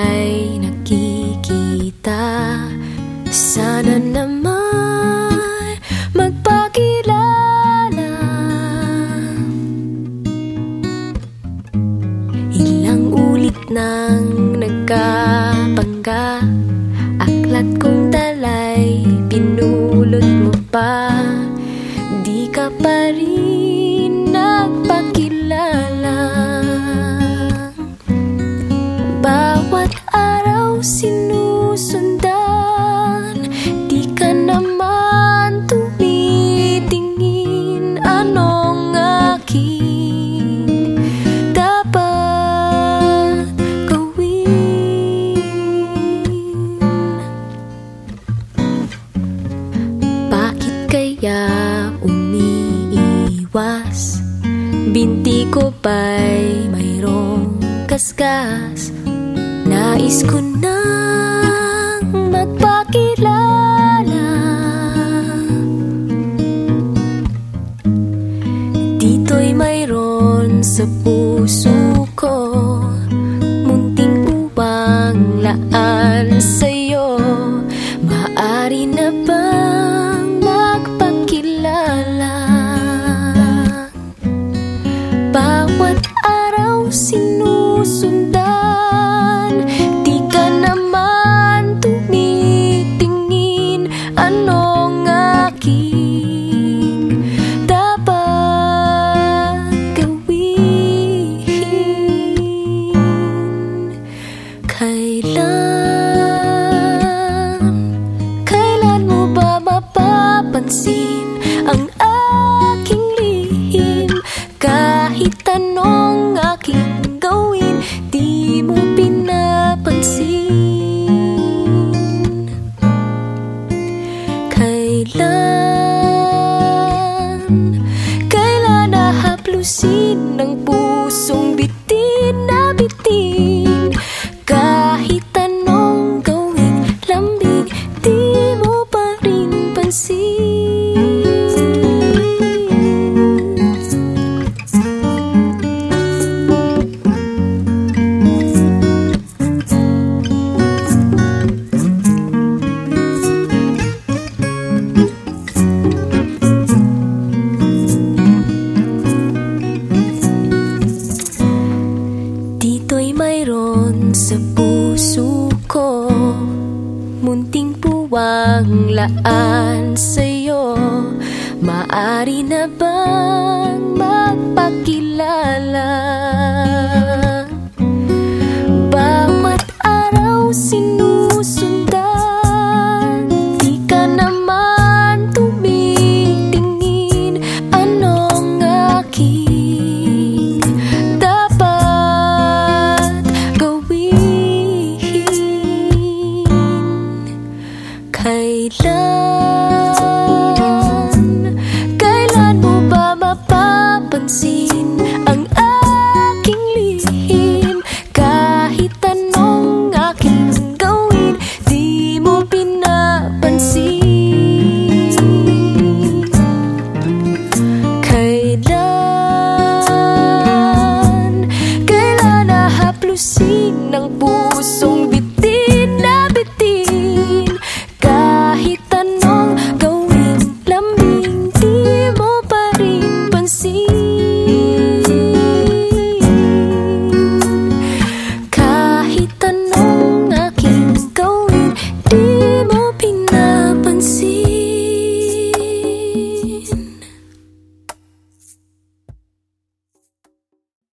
ay nakikita. Sana naman magpakilala. Ilang ulit nang nagkapangga Aklat kong talay. Umiiwas Binti ko ba'y mayroong kaskas. Nais ko nang magpakilala. Dito'y mayroon sa puso araw sinusundan. Di ka naman tumitingin. Anong aking dapat gawin? Kailan, ng pusong bitin Puwang laan sa'yo. Maari na bang magpakilala